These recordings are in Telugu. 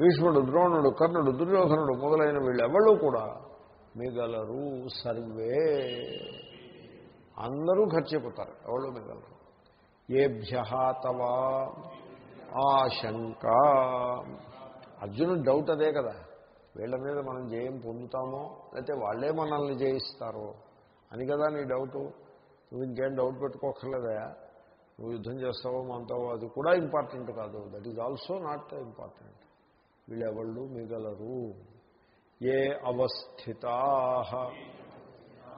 భీష్ముడు ద్రోణుడు కర్ణుడు దుర్యోధనుడు మొదలైన వీళ్ళు ఎవళ్ళు కూడా మిగలరు సర్వే. అందరూ ఖర్చయిపోతారు ఎవళ్ళు మిగలరు. ఏభ్య తవా ఆశంక. అర్జునుడు డౌట్ అదే కదా వీళ్ళ మీద మనం జయం పొందుతామో లేకపోతే వాళ్ళే మనల్ని జయిస్తారో అని కదా నీ డౌటు నువ్వు ఇంకేం డౌట్ పెట్టుకోకర్లేదా నువ్వు యుద్ధం చేస్తావో మనతో అది కూడా ఇంపార్టెంట్ కాదు. That is also not important వీళ్ళెవళ్ళు? మిగలరు. ఏ అవస్థితా?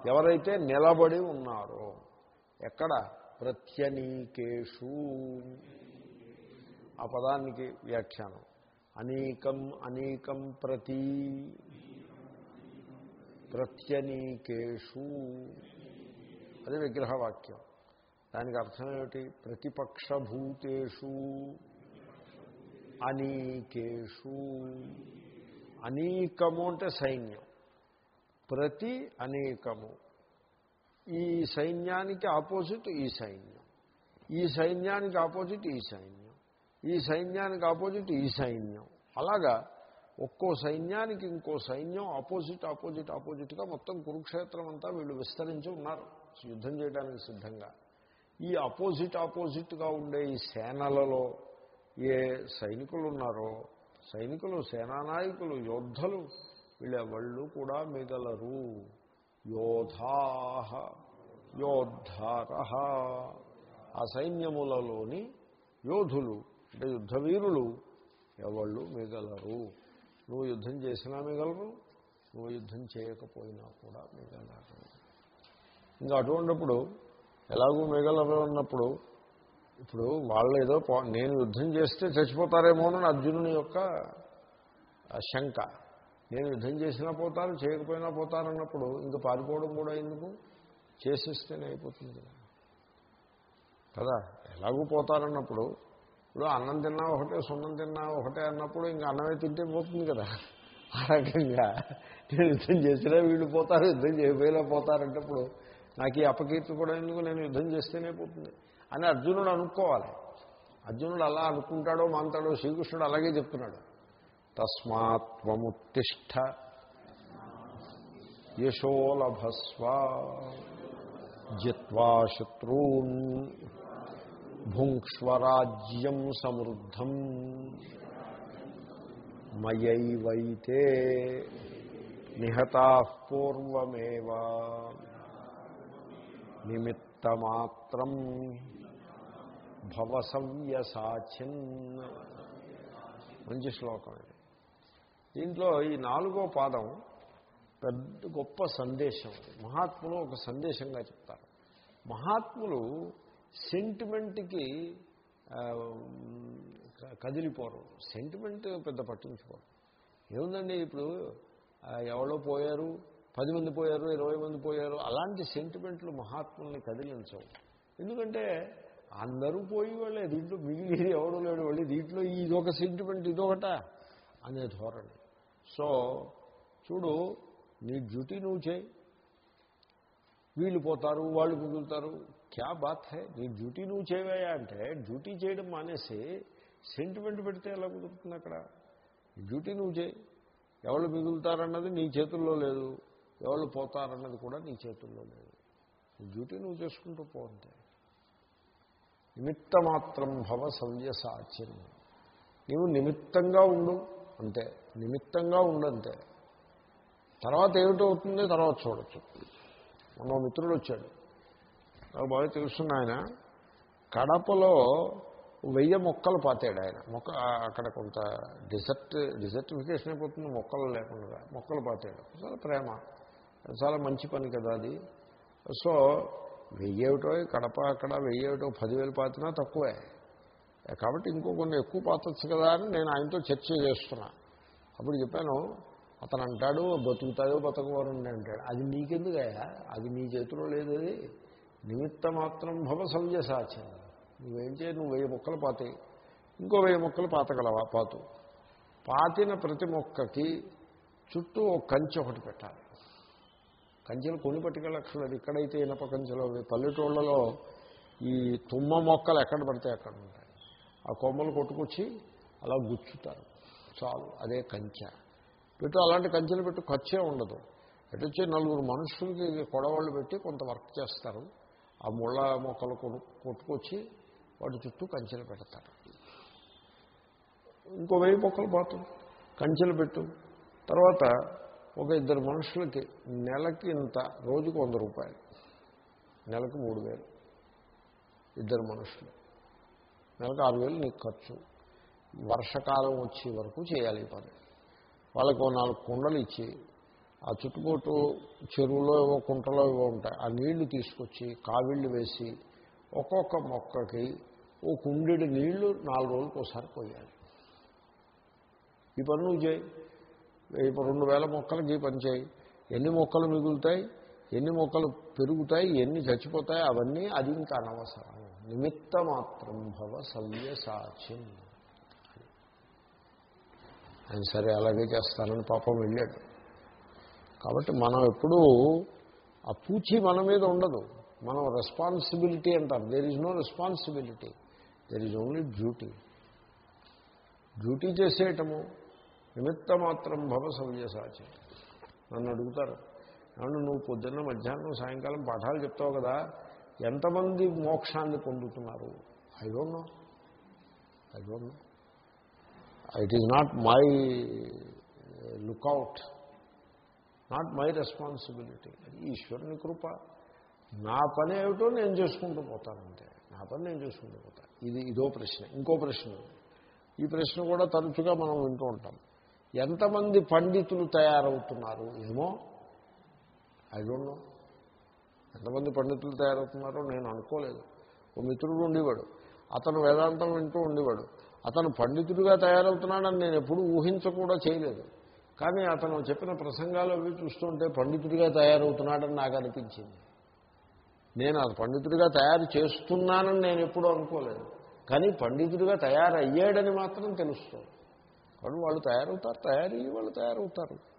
ఎవరైతే నిలబడి ఉన్నారో ఎక్కడ? ప్రత్యనీకేషు. ఆ పదానికి వ్యాఖ్యానం. అనేకం అనేకం ప్రతి. ప్రత్యనీకేషు. అది విగ్రహవాక్యం. దానికి అర్థం ఏమిటి? ప్రతిపక్షభూతేషు. అనీకేషు. అనీకము అంటే సైన్యం. ప్రతి అనేకము. ఈ సైన్యానికి ఆపోజిట్ ఈ సైన్యం. ఈ సైన్యానికి ఆపోజిట్ ఈ సైన్యం. ఈ సైన్యానికి ఆపోజిట్ ఈ సైన్యం. అలాగా ఒక్కో సైన్యానికి ఇంకో సైన్యం ఆపోజిట్ ఆపోజిట్ ఆపోజిట్గా మొత్తం కురుక్షేత్రం అంతా వీళ్ళు విస్తరించి ఉన్నారు. యుద్ధం చేయడానికి సిద్ధంగా. ఈ ఆపోజిట్ ఆపోజిట్గా ఉండే ఈ సేనలలో ఏ సైనికులు ఉన్నారో సైనికులు సేనానాయకులు యోద్ధలు వీళ్ళెవళ్ళు కూడా మిగలరు. యోధా యోద్ధార. ఆ సైన్యములలోని యోధులు అంటే యుద్ధవీరులు ఎవళ్ళు మిగలరు. నువ్వు యుద్ధం చేసినా మిగలరు నువ్వు యుద్ధం చేయకపోయినా కూడా మిగలరు. ఇంకా అటువంటిప్పుడు ఎలాగూ మిగలరు అన్నప్పుడు ఇప్పుడు వాళ్ళు ఏదో నేను యుద్ధం చేస్తే చచ్చిపోతారేమోనని అర్జునుని యొక్క శంక. నేను యుద్ధం చేసినా పోతారు చేయకపోయినా పోతానన్నప్పుడు ఇంకా పారిపోవడం కూడా ఎందుకు? చేసేస్తేనే అయిపోతుంది. కదా? కదా ఎలాగూ పోతారన్నప్పుడు ఇప్పుడు అన్నం తిన్నా ఒకటే సున్నం తిన్నా ఒకటే అన్నప్పుడు ఇంకా అన్నమే తింటే పోతుంది కదా? ఆ రకంగా. నేను యుద్ధం చేసినా వీళ్ళు పోతారు యుద్ధం చేయకపోయినా పోతారంటప్పుడు నాకు ఈ అపకీర్తి కూడా ఎందుకు? నేను యుద్ధం చేస్తేనే పోతుంది అని అర్జునుడు అనుకోవాలి. అర్జునుడు అలా అనుకుంటాడో మాంతాడో శ్రీకృష్ణుడు అలాగే చెప్తున్నాడు. తస్మాత్వముత్తిష్ట యశోలభస్వ జిత్వా శత్రూన్ భుంక్ష్వరాజ్యం సమృద్ధం మయైవైతే నిహతా పూర్వమేవా నిమిత్తమాత్రం భవసవ్యసాచిన్ మంచి శ్లోకం ఇది. దీంట్లో ఈ నాలుగో పాదం పెద్ద గొప్ప సందేశం మహాత్ములు ఒక సందేశంగా చెప్తారు. మహాత్ములు సెంటిమెంట్కి కదిలిపోరు. సెంటిమెంట్ పెద్ద పట్టించుకోరు. ఏముందండి ఇప్పుడు? ఎవరో పోయారు పది మంది పోయారు ఇరవై మంది పోయారు. అలాంటి సెంటిమెంట్లు మహాత్ముల్ని కదిలించవు. ఎందుకంటే అందరూ పోయి వాళ్ళే దీంట్లో మిగిలి ఎవడు లేడు వాళ్ళు దీంట్లో ఇదొక సెంటిమెంట్ ఇదొకట అనే ధోరణి. సో చూడు నీ డ్యూటీ నువ్వు చేయి. వీళ్ళు పోతారు వాళ్ళు మిగులుతారు క్యా బాత్ హే? నీ డ్యూటీ నువ్వు చేయవయా అంటే డ్యూటీ చేయడం మానేసి సెంటిమెంట్ పెడితే ఎలా కుదురుతుంది అక్కడ? డ్యూటీ నువ్వు చేయి. ఎవరు మిగులుతారన్నది నీ చేతుల్లో లేదు. ఎవరు పోతారన్నది కూడా నీ చేతుల్లో లేదు. నీ డ్యూటీ నువ్వు చేసుకుంటూ పోతే నిమిత్త మాత్రం భవ సవ్యసాచ్యం నీవు నిమిత్తంగా ఉండు అంతే. నిమిత్తంగా ఉండంతే తర్వాత ఏమిటవుతుంది? తర్వాత చూడొచ్చు. మన మిత్రుడు వచ్చాడు. నాకు బాగా తెలుసున్న ఆయన. కడపలో వెయ్యి మొక్కలు పాతాడు ఆయన. మొక్క అక్కడ కొంత డిసర్ట్ డిసర్టిఫికేషన్ అయిపోతుంది. మొక్కలు లేకుండా మొక్కలు పాతాడు. చాలా ప్రేమ. చాలా మంచి పని కదా అది. సో వెయ్యేమిటో కడప అక్కడ వెయ్యేమిటో పదివేలు పాతినా తక్కువే. కాబట్టి ఇంకో కొన్ని ఎక్కువ పాతచ్చు కదా అని నేను ఆయనతో చర్చ చేస్తున్నా. అప్పుడు చెప్పాను అతను అంటాడు బతుకుతాయో బతకవారు అంటాడు. అది నీకెందుకయ్యా? అది నీ చేతిలో లేదు అది. నిమిత్త మాత్రం భవ సవ్యసాచ్యం నువ్వేం చేయ? నువ్వు వెయ్యి మొక్కలు పాతాయి. ఇంకో వెయ్యి మొక్కలు పాతగలవా? పాతు. పాతిన ప్రతి మొక్కకి చుట్టూ ఒక కంచి ఒకటి పెట్టాలి. కంచెలు కొని పట్టుకెళ్ళక్కర్లేదు ఇక్కడైతే ఇనప కంచెలు పల్లెటూళ్ళలో ఈ తుమ్మ మొక్కలు ఎక్కడ పడితే అక్కడ ఉంటాయి. ఆ కొమ్మలు కొట్టుకొచ్చి అలా గుచ్చుతారు. చాలు అదే కంచె. పెట్టు అలాంటి కంచెలు పెట్టు ఖర్చే ఉండదు. ఎటు వచ్చి నలుగురు మనుషులకి కొడవాళ్ళు పెట్టి కొంత వర్క్ చేస్తారు. ఆ ముళ్ళ మొక్కలు కొను కొట్టుకొచ్చి వాటి చుట్టూ కంచెలు పెడతారు. ఇంకో వెయ్యి మొక్కలు పోతాం కంచెలు పెట్టు. తర్వాత ఒక ఇద్దరు మనుషులకి నెలకి ఇంత రోజుకు వంద రూపాయలు. నెలకు మూడు వేలు. ఇద్దరు మనుషులు. నెలకు ఆరు వేలు నీకు ఖర్చు. వర్షకాలం వచ్చే వరకు చేయాలి ఈ పని. వాళ్ళకు నాలుగు కుండలు ఇచ్చి ఆ చుట్టుపక్కల చెరువులో ఏవో కుంటలో ఏవో ఉంటాయి ఆ నీళ్ళు తీసుకొచ్చి కావిళ్ళు వేసి ఒక్కొక్క మొక్కకి ఓ కుండెడు నీళ్ళు నాలుగు రోజులకు ఒకసారి పోయాలి. ఈ పని నువ్వు చేయి. ఇప్పుడు రెండు వేల మొక్కలకి పనిచేయి చేయి. ఎన్ని మొక్కలు మిగులుతాయి? ఎన్ని మొక్కలు పెరుగుతాయి? ఎన్ని చచ్చిపోతాయి? అవన్నీ అది ఇంకా అనవసరం. నిమిత్త మాత్రం భవ సవ్య సాక్ష్యం ఆయన సరే అలాగే చేస్తానని పాపం వెళ్ళాడు. కాబట్టి మనం ఎప్పుడూ ఆ పూచి మన మీద ఉండదు. మనం రెస్పాన్సిబిలిటీ అంటాం. There is no responsibility there is only duty duty చేసేయటము. నిమిత్త మాత్రం భవ సవ్యసాచి నన్ను అడుగుతారు నన్ను నువ్వు పొద్దున్న మధ్యాహ్నం సాయంకాలం పాఠాలు చెప్తావు కదా ఎంతమంది మోక్షాన్ని పొందుతున్నారు? I don't know I don't know it is not my lookout not my responsibility అది ఈశ్వరుని కృప. నా పని ఏమిటో నేను చేసుకుంటూ పోతానంటే నా పని నేను చేసుకుంటూ పోతాను. ఇది ఇదో ప్రశ్న. ఇంకో ప్రశ్న. ఈ ప్రశ్న కూడా తరచుగా మనం వింటూ ఉంటాం. ఎంతమంది పండితులు తయారవుతున్నారు? ఏమో? ఐ డోంట్ నో ఎంతమంది పండితులు తయారవుతున్నారో నేను అనుకోలేదు. ఓ మిత్రుడు ఉండేవాడు. అతను వేదాంతం వింటూ ఉండేవాడు. అతను పండితుడిగా తయారవుతున్నాడని నేను ఎప్పుడూ ఊహించకూడా చేయలేదు. కానీ అతను చెప్పిన ప్రసంగాలు అవి చూస్తుంటే పండితుడిగా తయారవుతున్నాడని నాకు అనిపించింది. నేను అది పండితుడిగా తయారు చేస్తున్నానని నేను ఎప్పుడూ అనుకోలేదు. కానీ పండితుడిగా తయారయ్యాడని మాత్రం తెలుస్తుంది. కానీ వాళ్ళు తయారవుతారు తయారయ్యి వాళ్ళు తయారవుతారు.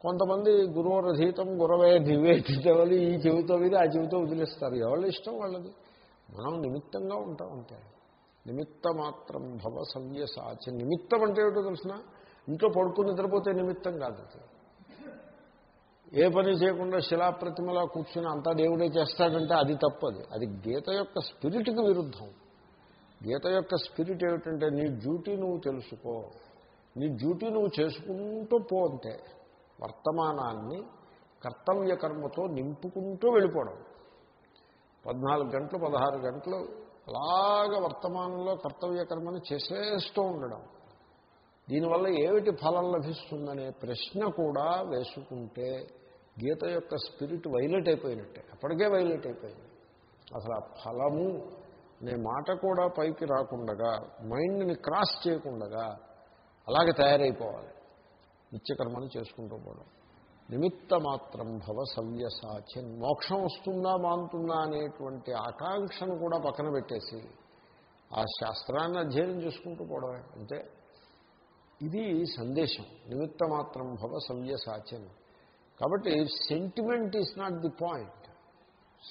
కొంతమంది గురువరధీతం గురవే నివేదితవని ఈ చెవితో మీద ఆ చెవితో వదిలేస్తారు. ఎవరి ఇష్టం వాళ్ళది? మనం నిమిత్తంగా ఉంటాం అంతే. నిమిత్త మాత్రం భవ సవ్యసాచి నిమిత్తం అంటే ఏమిటో తెలిసిన? ఇంట్లో పడుకుని నిద్రపోతే నిమిత్తం కాదు ఏ పని చేయకుండా శిలాప్రతిమలా కూర్చుని అంతా దేవుడే చేస్తాడంటే అది తప్పది. అది గీత యొక్క స్పిరిట్కి విరుద్ధం. గీత యొక్క స్పిరిట్ ఏమిటంటే నీ డ్యూటీ నువ్వు తెలుసుకో. నీ డ్యూటీ నువ్వు చేసుకుంటూ పో అంటే వర్తమానాన్ని కర్తవ్య కర్మతో నింపుకుంటూ వెళ్ళిపోవడం. పద్నాలుగు గంటలు పదహారు గంటలు అలాగ వర్తమానంలో కర్తవ్యకర్మని చేసేస్తూ ఉండడం. దీనివల్ల ఏమిటి ఫలం లభిస్తుందనే ప్రశ్న కూడా వేసుకుంటే గీత యొక్క స్పిరిట్ వైలెట్ అయిపోయినట్టే. అప్పటికే వైలెట్ అయిపోయింది. అసలు ఆ ఫలము అనే మాట కూడా పైకి రాకుండగా మైండ్ని క్రాస్ చేయకుండగా అలాగే తయారైపోవాలి. నిత్యకర్మను చేసుకుంటూ పోవడం. నిమిత్త మాత్రం భవ సవ్యసాచిన్ మోక్షం వస్తుందా మాంతుందా అనేటువంటి ఆకాంక్షను కూడా పక్కన పెట్టేసి ఆ శాస్త్రాన్ని అధ్యయనం చేసుకుంటూ పోవడమే. అంతే ఇది సందేశం. నిమిత్త మాత్రం భవ సవ్యసాచిన్ కాబట్టి sentiment is not the point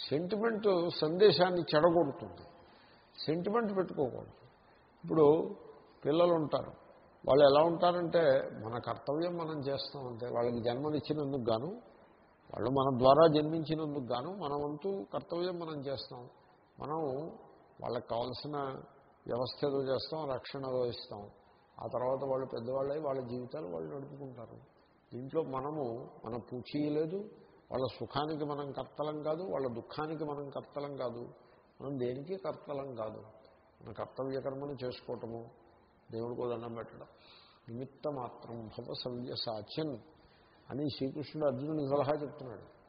sentiment సందేశాన్ని చెడగొడుతుంది. సెంటిమెంట్ పెట్టుకోకూడదు. ఇప్పుడు పిల్లలు ఉంటారు వాళ్ళు ఎలా ఉంటారంటే మన కర్తవ్యం మనం చేస్తాం అంతే. వాళ్ళకి జన్మనిచ్చినందుకు గాను వాళ్ళు మన ద్వారా జన్మించినందుకు గాను మనమంతూ కర్తవ్యం మనం చేస్తాం. మనం వాళ్ళకి కావాల్సిన వ్యవస్థ ఏదో చేస్తాం రక్షణ ఏదో ఇస్తాం. ఆ తర్వాత వాళ్ళు పెద్దవాళ్ళై వాళ్ళ జీవితాలు వాళ్ళు నడుపుకుంటారు. దీంట్లో మనము మన పూచీ లేదు. వాళ్ళ సుఖానికి మనం కర్తలం కాదు వాళ్ళ దుఃఖానికి మనం కర్తలం కాదు. మనం దేనికి కర్తలం కాదు. మన కర్తవ్యకర్మను చేసుకోవటము దేవుడికో దండం పెట్టడం. నిమిత్త మాత్రం భవ సవ్య సాచ్యన్ అని శ్రీకృష్ణుడు అర్జునుడికి సలహా చెప్తున్నాడు.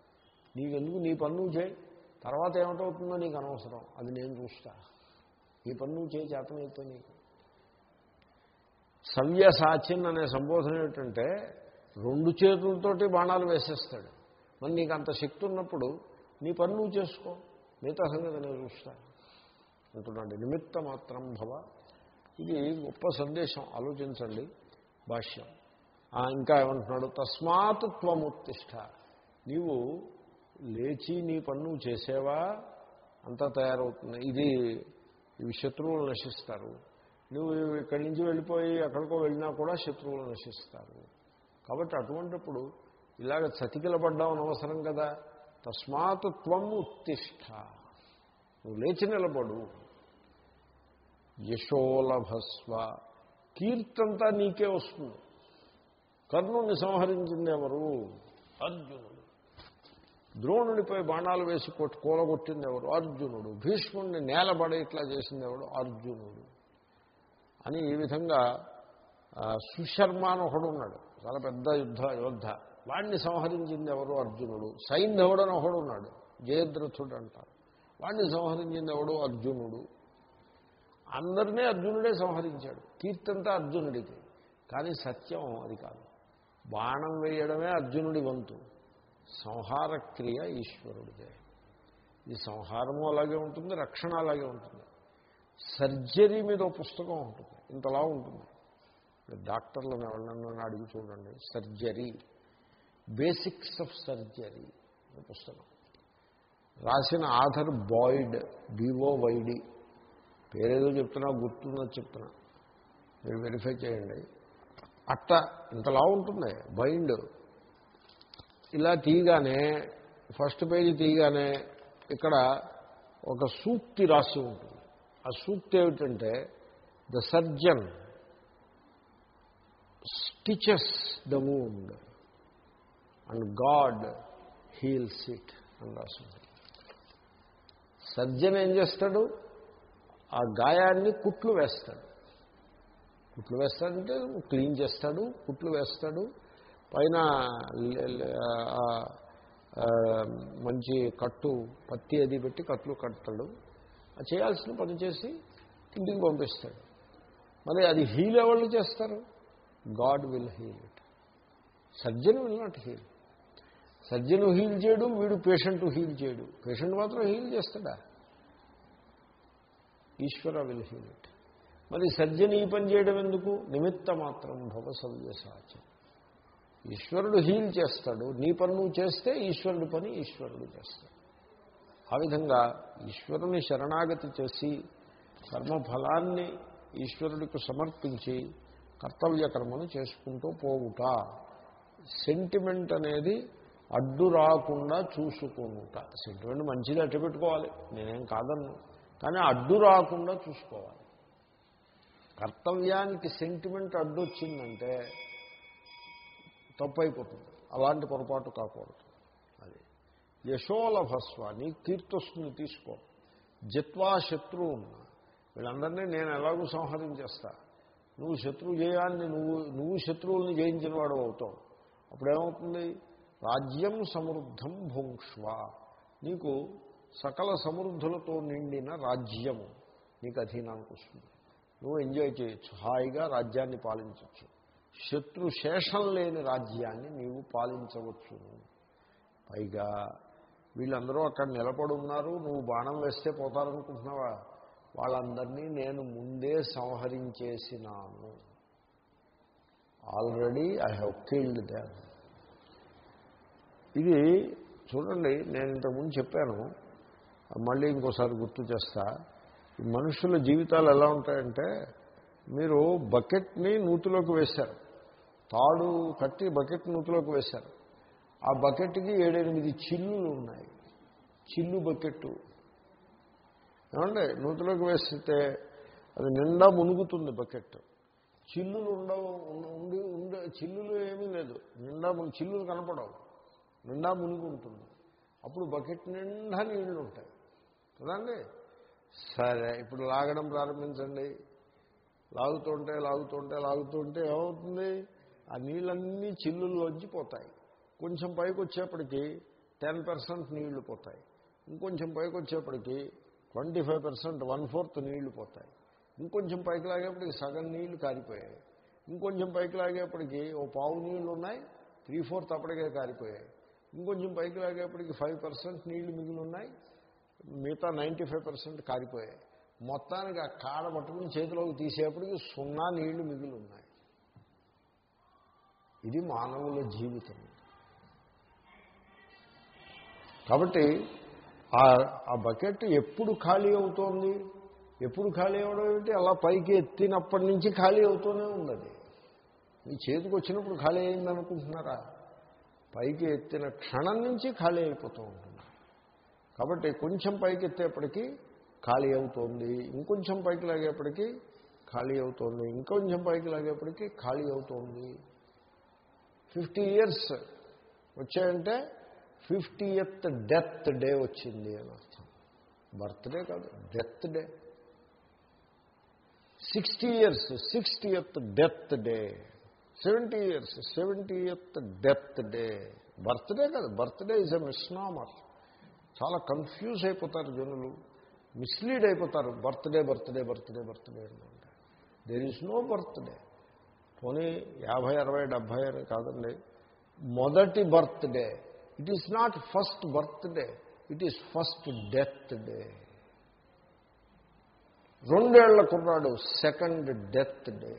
నీకెందుకు నీ పన్ను చేయి. తర్వాత ఏమిటవుతుందో నీకు అనవసరం. అది నేను చూస్తా. ఈ పన్ను చేయి చేతనైతే నీకు. సవ్య సాచిన్ అనే సంబోధన ఏమిటంటే రెండు చేతులతోటి బాణాలు వేసేస్తాడు. మరి నీకు అంత శక్తి ఉన్నప్పుడు నీ పని నువ్వు చేసుకో. మిగతా సంగతి నేను చూస్తా. అంటున్నాడు. నిమిత్త మాత్రం భవ ఇది గొప్ప సందేశం. ఆలోచించండి. భాష్యం. ఇంకా ఏమంటున్నాడు? తస్మాత్ త్వముత్తిష్ట. నీవు లేచి నీ పన్ను చేసేవా? అంతా తయారవుతుంది. ఇది ఇవి శత్రువులు నశిస్తారు. నువ్వు ఇక్కడి నుంచి వెళ్ళిపోయి ఎక్కడికో వెళ్ళినా కూడా శత్రువులు నశిస్తారు. కాబట్టి అటువంటిప్పుడు ఇలాగ చతికిలబడ్డం అనవసరం కదా. తస్మాత్ త్వం ఉత్తిష్ట నువ్వు లేచి నిలబడు. యశోలభస్వ. కీర్తంతా నీకే వస్తుంది. కర్ణుని సంహరించింది ఎవరు అర్జునుడు. ద్రోణుడిపై బాణాలు వేసి కొట్టు కూలగొట్టింది ఎవరు అర్జునుడు. భీష్ముడిని నేలబడి ఇట్లా చేసింది ఎవడు అర్జునుడు. అని ఈ విధంగా సుశర్మ అని ఒకడు ఉన్నాడు చాలా పెద్ద యుద్ధ యోద్ధ. వాడిని సంహరించింది ఎవరు అర్జునుడు. సైంధవుడు అని ఒకడు ఉన్నాడు జయద్రథుడు అంటారు వాడిని సంహరించింది ఎవడు అర్జునుడు. అందరినీ అర్జునుడే సంహరించాడు. కీర్తంతా అర్జునుడికి. కానీ సత్యం అది కాదు. బాణం వేయడమే అర్జునుడి వంతు. సంహార క్రియ ఈశ్వరుడిదే. ఈ సంహారము అలాగే ఉంటుంది రక్షణ అలాగే ఉంటుంది. సర్జరీ మీద పుస్తకం ఉంటుంది. ఇంతలా ఉంటుంది. డాక్టర్లను ఎవరినన్నా అడిగి చూడండి. సర్జరీ. బేసిక్స్ ఆఫ్ సర్జరీ పుస్తకం. రాసిన author Boyd B O Y D పేరేదో చెప్తున్నా గుర్తుందో చెప్తున్నా. మీరు వెరిఫై చేయండి. అట్ట ఇంతలా ఉంటుంది. బైండ్. ఇలా తీయగానే ఫస్ట్ పేజీ తీయగానే ఇక్కడ ఒక సూక్తి రాసి ఉంటుంది. ఆ సూక్తి ఏమిటంటే the surgeon stitches the wound and God heals it అని రాస్తుంది సర్జన్ ఏం చేస్తాడు? ఆ గాయాన్ని కుట్లు వేస్తాడు. కుట్లు వేస్తాడంటే క్లీన్ చేస్తాడు కుట్లు వేస్తాడు. పైన మంచి కట్టు పత్తి అది పెట్టి కట్లు కడతాడు. చేయాల్సిన పని చేసి ఇంటికి పంపిస్తాడు. మరి అది హీల్ ఎవరు చేస్తారు? God will heal it. Surgeon will not heal. Surgeon heal చేయడు వీడు పేషెంట్ హీల్ చేయడు. పేషెంట్ మాత్రం హీల్ చేస్తాడా? ఈశ్వర విల్ హీల్ ఇట్ మరి సర్జన్ ఈ పని చేయడం ఎందుకు? నిమిత్త మాత్రం భవ సవ్యసాచం ఈశ్వరుడు హీల్ చేస్తాడు. నీ పని నువ్వు చేస్తే ఈశ్వరుడి పని ఈశ్వరుడు చేస్తాడు. ఆ విధంగా ఈశ్వరుని శరణాగతి చేసి కర్మఫలాన్ని ఈశ్వరుడికి సమర్పించి కర్తవ్య కర్మను చేసుకుంటూ పోవుట. సెంటిమెంట్ అనేది అడ్డు రాకుండా చూసుకుంటా సెంటిమెంట్ మంచిది అట్టు పెట్టుకోవాలి. నేనేం కాదన్ను. కానీ అడ్డు రాకుండా చూసుకోవాలి. కర్తవ్యానికి సెంటిమెంట్ అడ్డు వచ్చిందంటే తప్పైపోతుంది. అలాంటి పొరపాటు కాకూడదు. అది యశోలభస్వ నీ కీర్తి వస్తుంది తీసుకో. జిత్వా శత్రువు వీళ్ళందరినీ నేను ఎలాగూ సంహరించేస్తా. నువ్వు శత్రువు జయాన్ని నువ్వు నువ్వు శత్రువుల్ని జయించిన వాడు అవుతావు. అప్పుడేమవుతుంది? రాజ్యం సమృద్ధం భుంక్ష్వ. నీకు సకల సమృద్ధులతో నిండిన రాజ్యము. నీకు అధీనానికి వస్తుంది. నువ్వు ఎంజాయ్ చేయొచ్చు. హాయిగా రాజ్యాన్ని పాలించవచ్చు శత్రు శేషం లేని రాజ్యాన్ని నీవు పాలించవచ్చు. పైగా వీళ్ళందరూ అక్కడ నిలబడి ఉన్నారు. నువ్వు బాణం వేస్తే పోతారనుకుంటున్నావా? వాళ్ళందరినీ నేను ముందే సంహరించేసినాను. Already I have killed them ఇది చూడండి నేను ఇంతకుముందు చెప్పాను. మళ్ళీ ఇంకోసారి గుర్తు చేస్తా. మనుషుల జీవితాలు ఎలా ఉంటాయంటే మీరు బకెట్ని నూతిలోకి వేశారు. తాడు కట్టి బకెట్ నూతిలోకి వేశారు. ఆ బకెట్కి ఏడెనిమిది చిల్లులు ఉన్నాయి. చిల్లు బకెట్టు. ఏమండి? నూతిలోకి వేస్తే అది నిండా మునుగుతుంది బకెట్. చిల్లులు ఉండవు ఉండి ఉండే చిల్లులు ఏమీ లేదు. నిండా చిల్లులు కనపడవు. నిండా మునిగి ఉంటుంది. అప్పుడు బకెట్ నిండా నీళ్ళు ఉంటాయి. కదండి సరే ఇప్పుడు లాగడం ప్రారంభించండి. లాగుతుంటే లాగుతుంటే లాగుతుంటే ఏమవుతుంది? ఆ నీళ్ళన్నీ చిల్లుల్లోంచి పోతాయి. కొంచెం పైకి వచ్చేప్పటికి టెన్ పర్సెంట్ నీళ్ళు పోతాయి. ఇంకొంచెం పైకి వచ్చేప్పటికి twenty five percent one fourth నీళ్ళు పోతాయి. ఇంకొంచెం పైకి లాగేప్పటికి సగం నీళ్ళు కారిపోయాయి. ఇంకొంచెం పైకి లాగేప్పటికి ఓ పావు నీళ్ళు ఉన్నాయి త్రీ ఫోర్త్ అప్పటికే కారిపోయాయి. ఇంకొంచెం పైకి లాగేప్పటికి ఫైవ్ పర్సెంట్ నీళ్ళు మిగిలి ఉన్నాయి మిగతా నైంటీ ఫైవ్ పర్సెంట్ కారిపోయాయి. మొత్తానికి ఆ కాడ పట్టుకుని చేతిలోకి తీసేపటికి సున్నా నీళ్ళు మిగిలి ఉన్నాయి ఇది మానవుల జీవితం. కాబట్టి ఆ ఆ బకెట్ ఎప్పుడు ఖాళీ అవుతోంది? ఎప్పుడు ఖాళీ అవ్వడం ఏమిటి? అలా పైకి ఎత్తినప్పటి నుంచి ఖాళీ అవుతూనే ఉన్నది మీ చేతికి వచ్చినప్పుడు ఖాళీ అయిందనుకుంటున్నారా? పైకి ఎత్తిన క్షణం నుంచి ఖాళీ అయిపోతూ ఉంటుంది. కాబట్టి కొంచెం పైకి ఎత్తేప్పటికీ ఖాళీ అవుతోంది. ఇంకొంచెం పైకి లాగేప్పటికీ ఖాళీ అవుతోంది. ఇంకొంచెం పైకి లాగేప్పటికీ ఖాళీ అవుతోంది. ఫిఫ్టీ ఇయర్స్ వచ్చాయంటే ఫిఫ్టీయత్ డెత్ డే వచ్చింది అని అర్థం. బర్త్డే కాదు death day. Sixty years sixtieth death day. Seventy years seventieth death day. Birthday కాదు బర్త్డే ఈజ్ ఎ మిస్నామర్ చాలా కన్ఫ్యూజ్ అయిపోతారు జనులు. మిస్లీడ్ అయిపోతారు. బర్త్డే బర్త్డే బర్త్డే బర్త్డే అంటే. దేర్ ఈజ్ నో బర్త్డే పోనీ యాభై అరవై డెబ్భై అని కాదండి. మొదటి birthday it is not first birthday it is first death day రెండేళ్ళ కుర్రాడు second death day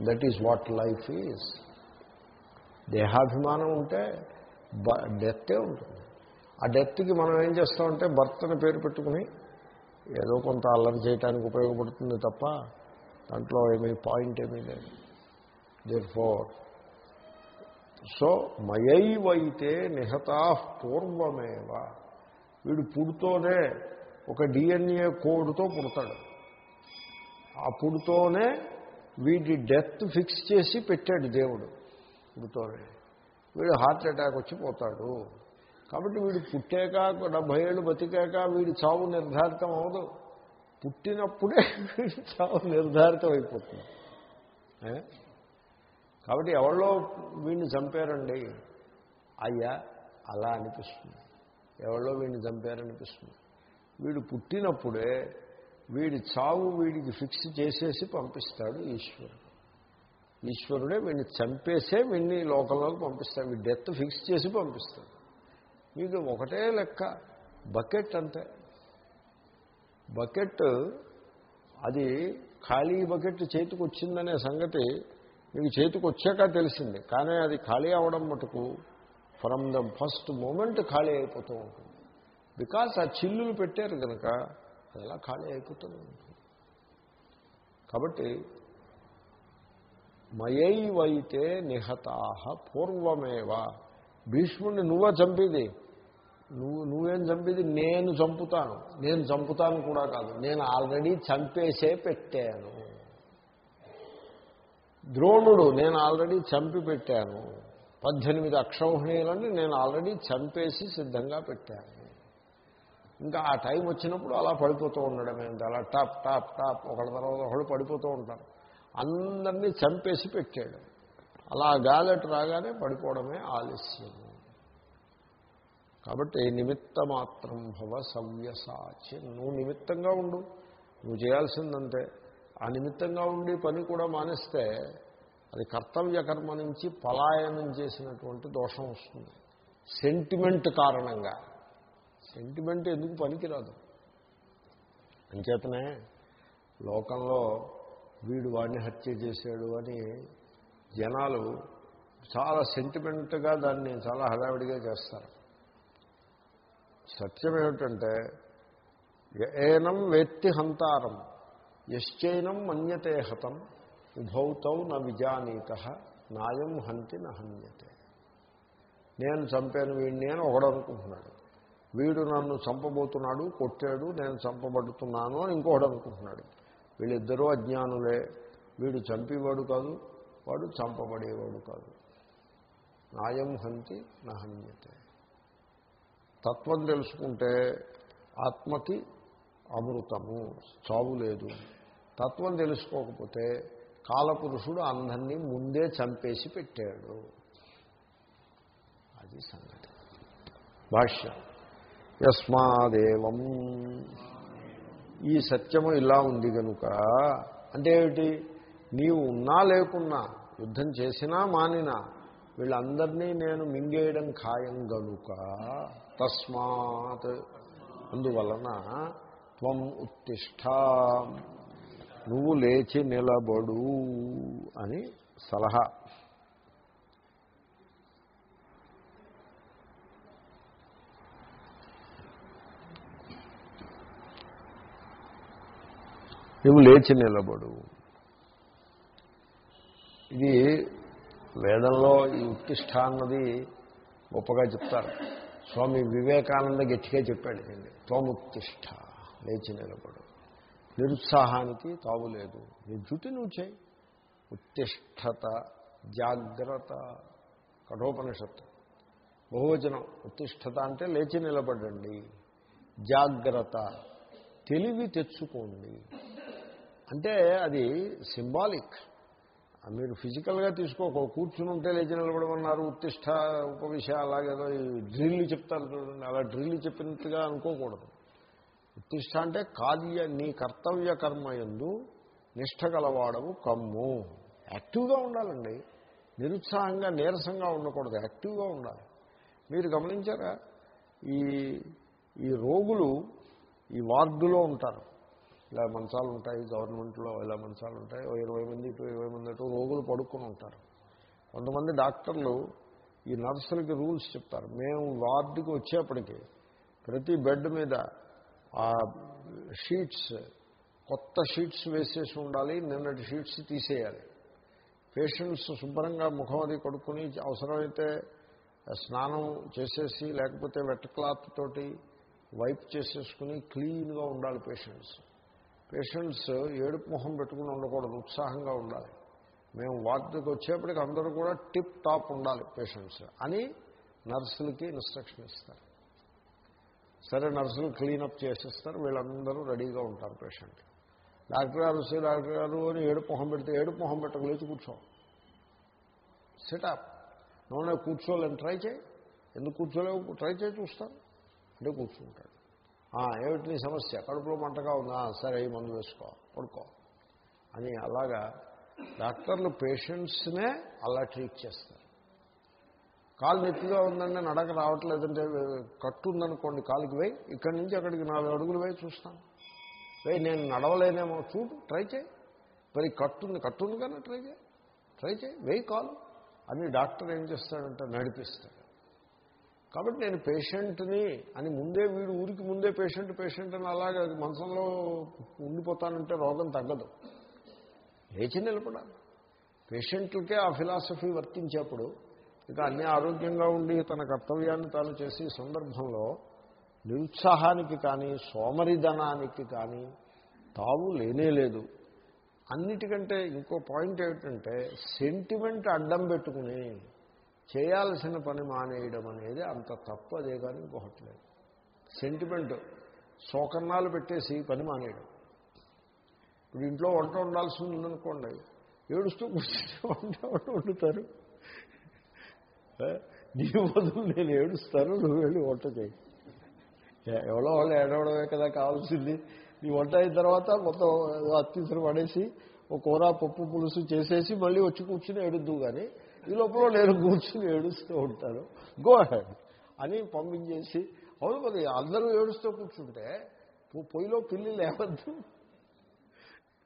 that is what life is దేహాభిమానం ఉంటే డెత్తే ఉంటుంది. ఆ డెత్కి మనం ఏం చేస్తామంటే భర్తని పేరు పెట్టుకుని ఏదో కొంత అల్లరి చేయడానికి ఉపయోగపడుతుంది తప్ప దాంట్లో ఏమీ పాయింట్ ఏమీ లేదు. దేర్ ఫోర్ సో మయైవైతే నిహతా పూర్వమేవ. వీడు పుడుతోనే ఒక డిఎన్ఏ కోడ్తో పుడతాడు. ఆ పుడుతోనే వీడి డెత్ ఫిక్స్ చేసి పెట్టాడు దేవుడు పుడుతోనే. వీడు హార్ట్ అటాక్ వచ్చి పోతాడు. కాబట్టి వీడు పుట్టాక డెబ్భై ఏళ్ళు బతికాక వీడి చావు నిర్ధారితం అవదు పుట్టినప్పుడే వీడి చావు నిర్ధారితం అయిపోతుంది. కాబట్టి ఎవరో వీడిని చంపారండి? అయ్యా అలా అనిపిస్తుంది. ఎవరో వీడిని చంపారనిపిస్తుంది. వీడు పుట్టినప్పుడే వీడి చావు వీడికి ఫిక్స్ చేసేసి పంపిస్తాడు ఈశ్వరుడు. ఈశ్వరుడే వీడిని చంపేసే వీడిని లోకంలోకి పంపిస్తాడు. వీడి డెత్ ఫిక్స్ చేసి పంపిస్తాడు. మీకు ఒకటే లెక్క. బకెట్ అంతే. బకెట్ అది ఖాళీ బకెట్ చేతికి వచ్చిందనే సంగతి మీకు చేతికి వచ్చాక తెలిసింది. కానీ అది ఖాళీ అవడం మటుకు ఫ్రమ్ ద ఫస్ట్ మూమెంట్ ఖాళీ అయిపోతూ ఉంటుంది. బికాస్ ఆ చిల్లులు పెట్టారు కనుక అది అలా ఖాళీ అయిపోతూ ఉంటుంది? కాబట్టి మయైవైతే నిహతాహ పూర్వమేవ. భీష్ముడిని నువ్వా చంపేది. నువ్వు నువ్వేం చంపేది? నేను చంపుతాను. నేను చంపుతాను కూడా కాదు. నేను ఆల్రెడీ చంపేసే పెట్టాను. ద్రోణుడు నేను ఆల్రెడీ చంపి పెట్టాను. పద్దెనిమిది అక్షౌహిణీలని నేను ఆల్రెడీ చంపేసి సిద్ధంగా పెట్టాను. ఇంకా ఆ టైం వచ్చినప్పుడు అలా పడిపోతూ ఉండడమే. అంతే అలా టాప్ టాప్ టాప్ ఒకళ్ళ తర్వాత ఒకళ్ళు పడిపోతూ ఉంటారు. అందరినీ చంపేసి పెట్టాడు. అలా గాలెట్ రాగానే పడిపోవడమే ఆలస్యం కాబట్టి నిమిత్త మాత్రం భవ సవ్యసాచి. నువ్వు నిమిత్తంగా ఉండు. నువ్వు చేయాల్సిందంతే. ఆ నిమిత్తంగా ఉండి పని కూడా మానేస్తే అది కర్తవ్య కర్మ నుంచి పలాయనం చేసినటువంటి దోషం వస్తుంది. సెంటిమెంట్ కారణంగా. సెంటిమెంట్ ఎందుకు పనికిరాదు? అంచేతనే లోకంలో వీడు వాడిని హత్య చేశాడు అని జనాలు చాలా సెంటిమెంట్గా దాన్ని చాలా హడావిడిగా చేస్తారు. సత్యం ఏమిటంటే ఏనం వేత్తి హంతారం యశ్చైనం మన్యతే హతం ఉభౌతౌ న విజానీత నాయం హంతి నహన్యతే నేను చంపాను వీడిని అని ఒకడు అనుకుంటున్నాడు. వీడు నన్ను చంపబోతున్నాడు కొట్టాడు నేను చంపబడుతున్నాను అని ఇంకొకడు అనుకుంటున్నాడు. వీళ్ళిద్దరూ అజ్ఞానులే. వీడు చంపేవాడు కాదు వాడు చంపబడేవాడు కాదు. నాయం హంతి నహన్యతే. తత్వం తెలుసుకుంటే ఆత్మకి అమృతము చావు లేదు. తత్వం తెలుసుకోకపోతే కాలపురుషుడు అందరినీ ముందే చంపేసి పెట్టాడు. అది సంగతి. భాష్యం. యస్మాదేవం ఈ సత్యము ఇలా ఉంది కనుక అంటే ఏమిటి? నీవు ఉన్నా లేకున్నా యుద్ధం చేసినా మానినా వీళ్ళందరినీ నేను మింగేయడం ఖాయం గనుక తస్మాత్. అందువలన త్వం ఉత్తిష్ట నువ్వు లేచి నిలబడు అని సలహా నువ్వు లేచి నిలబడు. ఇది వేదంలో ఈ ఉత్తిష్ట అన్నది గొప్పగా చెప్తారు. స్వామి వివేకానంద గట్టిగా చెప్పాడు దీన్ని. త్వముత్తిష్ట లేచి నిలబడు. నిరుత్సాహానికి తావు లేదు. నీ జుటి నువ్వు చేయి. ఉత్తిష్టత జాగ్రత్త కఠోపనిషత్తు. బహువచనం ఉత్తిష్టత అంటే లేచి నిలబడండి. జాగ్రత్త తెలివి తెచ్చుకోండి. అంటే అది సింబాలిక్. మీరు ఫిజికల్గా తీసుకోక కూర్చుని ఉంటే లేచి నిలబడమన్నారు ఉత్తిష్ట ఉపవిష అలాగేదో ఈ డ్రిల్ చెప్తారు చూడండి అలా డ్రిల్ చెప్పినట్టుగా అనుకోకూడదు. ఉత్తిష్ట అంటే కార్య నీ కర్తవ్య కర్మ ఎందు నిష్ట గలవాడవు కమ్ము. యాక్టివ్గా ఉండాలండి. నిరుత్సాహంగా నీరసంగా ఉండకూడదు. యాక్టివ్గా ఉండాలి. మీరు గమనించారా? ఈ ఈ రోగులు ఈ వార్డులో ఉంటారు. ఇలా మంచాలు ఉంటాయి గవర్నమెంట్లో ఇలా మంచాలు ఉంటాయి ఓ ఇరవై మంది ఇటు ఇరవై మంది అటు రోగులు పడుకొని ఉంటారు. కొంతమంది డాక్టర్లు ఈ నర్సులకి రూల్స్ చెప్తారు. మేము వార్డుకి వచ్చేప్పటికి ప్రతి బెడ్ మీద ఆ షీట్స్ కొత్త షీట్స్ వేసేసి ఉండాలి నిన్నటి షీట్స్ తీసేయాలి. పేషెంట్స్ శుభ్రంగా ముఖం అది కడుక్కుని అవసరమైతే స్నానం చేసేసి లేకపోతే వెట్ క్లాత్ తోటి వైప్ చేసేసుకుని క్లీన్గా ఉండాలి పేషెంట్స్. పేషెంట్స్ ఏడుపు మొహం పెట్టుకుని ఉండకూడదు ఉత్సాహంగా ఉండాలి. మేము వార్డుకి వచ్చేప్పటికి అందరూ కూడా టిప్ టాప్ ఉండాలి పేషెంట్స్ అని నర్సులకి ఇన్స్ట్రక్షన్ ఇస్తారు. సరే నర్సులు క్లీనప్ చేసేస్తారు వీళ్ళందరూ రెడీగా ఉంటారు పేషెంట్. డాక్టర్ గారు వస్తే డాక్టర్ గారు అని ఏడుపు మొహం పెడితే ఏడుపు మొహం పెట్టక లేచి కూర్చో. సెటప్ నూనె కూర్చోలేని ట్రై చేయి. ఎందుకు కూర్చోలేవు? ట్రై చేయి చూస్తాను. అంటే కూర్చుంటాడు. ఏమిటి నీ సమస్య? కడుపులో మంటగా ఉందా? సరే ఈ మందు వేసుకో పడుకో. అని అలాగా డాక్టర్లు పేషెంట్స్నే అలా ట్రీట్ చేస్తారు. కాలు నెత్తిగా ఉందండి నడక రావట్లేదంటే కట్టు ఉందనుకోండి కాలుకి వేయి ఇక్కడి నుంచి అక్కడికి నాలుగు అడుగులు వేయి చూస్తాను. వేయి నేను నడవలేనేమో చూడు ట్రై చేయి. మరి కట్టుంది కట్టుంది కానీ ట్రై చేయి. ట్రై చేయి వేయి కాలు. అని డాక్టర్ ఏం చేస్తాడంటే నడిపిస్తాడు. కాబట్టి నేను పేషెంట్ని అని ముందే వీడు ఊరికి ముందే పేషెంట్ పేషెంట్ అని అలాగే మనసంలో ఉండిపోతానంటే రోగం తగ్గదు. లేచి నిలబడాలి. పేషెంట్లకే ఆ ఫిలాసఫీ వర్తించేప్పుడు ఇక అన్ని ఆరోగ్యంగా ఉండి తన కర్తవ్యాన్ని తాను చేసే సందర్భంలో నిరుత్సాహానికి కానీ సోమరిధనానికి కానీ తావు లేనే లేదు. అన్నిటికంటే ఇంకో పాయింట్ ఏమిటంటే సెంటిమెంట్ అడ్డం పెట్టుకుని చేయాల్సిన పని మానేయడం అనేది అంత తప్పు అదే కానీ ఇంకొకటి లేదు. సెంటిమెంట్ శోకన్నాలు పెట్టేసి పని మానేయడం. ఇప్పుడు ఇంట్లో వంట ఉండాల్సి ఉందనుకోండి ఏడుస్తూ కూర్చుంటే వంట వండుతారు? నీ వదులు నేను ఏడుస్తాను నువ్వు వెళ్ళి వంట చేయి. ఎవరో వాళ్ళు ఏడవడమే కదా కావాల్సింది. నీ వంట అయిన తర్వాత మొత్తం అత్తిసరి పడేసి ఒక కూర పప్పు పులుసు చేసేసి మళ్ళీ వచ్చి కూర్చుని ఏడుద్దు కానీ ఈ లోపల నేను కూర్చుని ఏడుస్తూ ఉంటాను. గో హెడ్ అని పంపించేసి అవును మరి అందరూ ఏడుస్తూ కూర్చుంటే పొయ్యిలో పిల్లి లేవద్దు.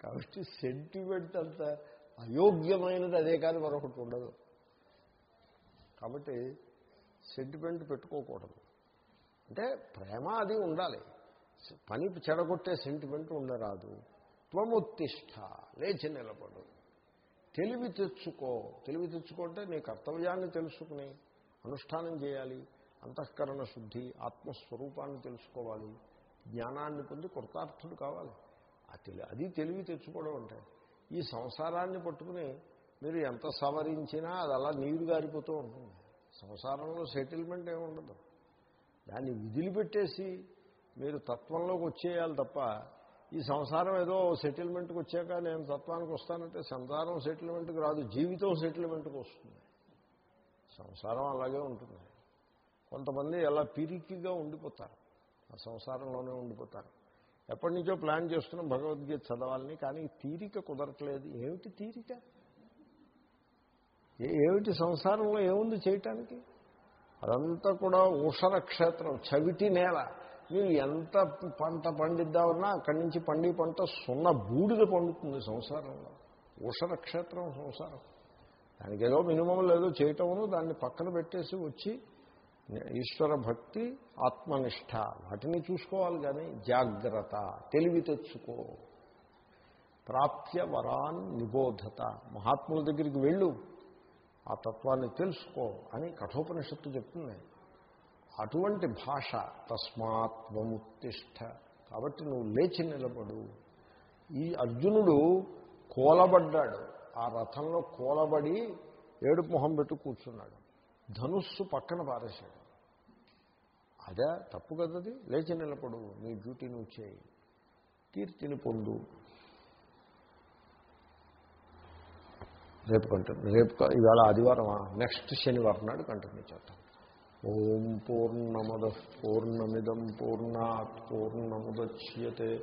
కాబట్టి సెంటిమెంట్ అంత అయోగ్యమైనది అదే కానీ మరొకటి ఉండదు. కాబట్టి సెంటిమెంట్ పెట్టుకోకూడదు. అంటే ప్రేమ అది ఉండాలి. పని చెడగొట్టే సెంటిమెంట్ ఉండరాదు. త్వముత్తిష్ట లేచి నిలబడు. తెలివి తెచ్చుకో. తెలివి తెచ్చుకుంటే నీ కర్తవ్యాన్ని తెలుసుకుని అనుష్ఠానం చేయాలి. అంతఃకరణ శుద్ధి ఆత్మస్వరూపాన్ని తెలుసుకోవాలి. జ్ఞానాన్ని పొంది కృతార్థుడు కావాలి. ఆ తెలి అది తెలివి తెచ్చుకోవడం అంటే ఈ సంసారాన్ని పట్టుకుని మీరు ఎంత సవరించినా అది అలా నీరు గారిపోతూ ఉంటుంది. సంసారంలో సెటిల్మెంట్ ఏమి ఉండదు. దాన్ని విధులు పెట్టేసి మీరు తత్వంలోకి వచ్చేయాలి తప్ప ఈ సంసారం ఏదో సెటిల్మెంట్కి వచ్చాక నేను తత్వానికి వస్తానంటే సంసారం సెటిల్మెంట్కి రాదు జీవితం సెటిల్మెంట్కి వస్తుంది. సంసారం అలాగే ఉంటుంది. కొంతమంది ఎలా పిరికిగా ఉండిపోతారు. ఆ సంసారంలోనే ఉండిపోతారు. ఎప్పటి నుంచో ప్లాన్ చేస్తున్నాం భగవద్గీత చదవాలని కానీ తీరిక కుదరట్లేదు. ఏమిటి తీరిక? ఏమిటి సంసారంలో ఏముంది చేయటానికి? అదంతా కూడా ఉషర క్షేత్రం చవిటి నేల. మీరు ఎంత పంట పండిద్దామన్నా అక్కడి నుంచి పండి పంట సున్న బూడిద పండుతుంది సంసారంలో. ఉషర క్షేత్రం సంసారం. దానికి ఏదో మినిమం లేదో చేయటమును దాన్ని పక్కన పెట్టేసి వచ్చి ఈశ్వర భక్తి ఆత్మనిష్ట. వాటిని చూసుకోవాలి కానీ జాగ్రత్త తెలివి తెచ్చుకో. ప్రాప్త్య వరాన్ నిబోధత. మహాత్ముల దగ్గరికి వెళ్ళు. ఆ తత్వాన్ని తెలుసుకో అని కఠోపనిషత్తు చెప్తుంది. అటువంటి భాష తస్మాత్వముత్తిష్ట కాబట్టి నువ్వు లేచి నిలబడు. ఈ అర్జునుడు కోలబడ్డాడు. ఆ రథంలో కోలబడి ఏడు మొహం పెట్టు కూర్చున్నాడు. ధనుస్సు పక్కన పారేశాడు. అదే తప్పు కదది? లేచి నిలబడు. నీ డ్యూటీ నువ్వు చేయి. కీర్తిని పొందు. రేపు కంటిన్యూ రేపు ఇవాళ ఆదివారమా? నెక్స్ట్ శనివారం నాడు కంటిన్యూ చేద్దాం. ఓం పూర్ణమద పూర్ణమిదం పూర్ణాత్ పూర్ణముద్య